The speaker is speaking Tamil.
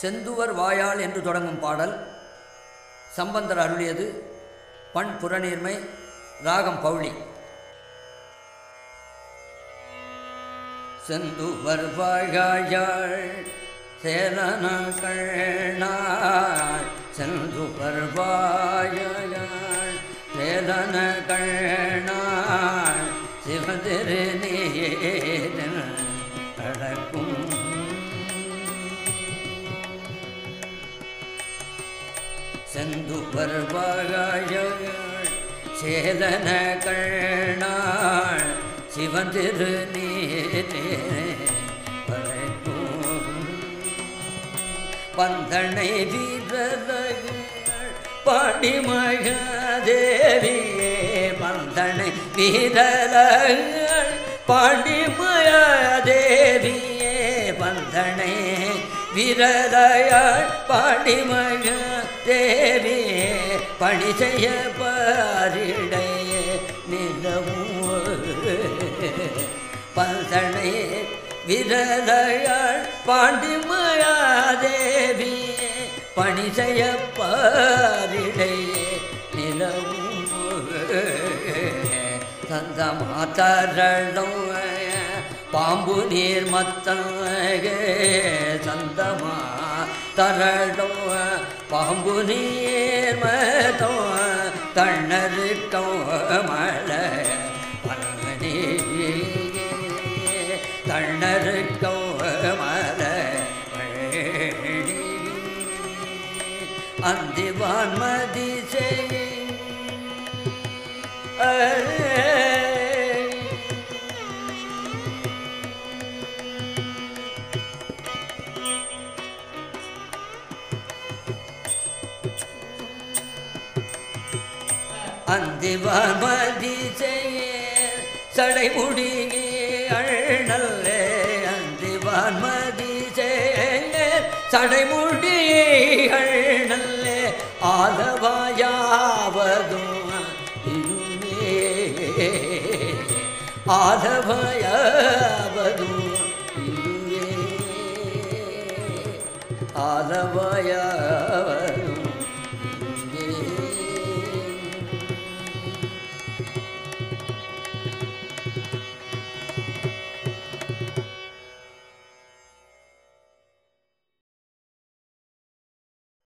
செந்துவர் வாயால் என்று தொடங்கும் பாடல் சம்பந்தர் அருளியது பண் புறநீர்மை ராகம் பௌளி செந்துவர் வாயாள் சேலன கண்ணாள் செந்துவர் வாயாள் சேலன கண்ணாள் சிவதிரு நீ கடக்கும் செந்து வாயாள் சேதன கண்ணாள் சிவந்திரு நீரே பந்தனை வீரர்கள் பாண்டிமகாதேவியே பந்தனை வீரர்கள் பாண்டிமகாதேவியே பந்தனை விரதையாள் பாண்டிமக தேவி பணி செய்ய பாரிடையே நிலவும் பந்தனை விரதையாள் விரலையாள் பாண்டிமயாதேவியே பணி செய்ய பாரிடையே நிலவும் தந்த மாதரணும் பாம்பு நீர் மத்தகே சந்தமா தரடோ பாம்பு நீர் மத்தம் தண்ணருக்கம் மழை பழனி தண்ணருக்கம் மழை அந்திவான் அந்திவான் மதி செய்ய சடைமுடி அண்ணல்லே அந்திவான் மதி செய்ய ஆதவாயாவதும் ஆதவயாவதும் ஆதவயா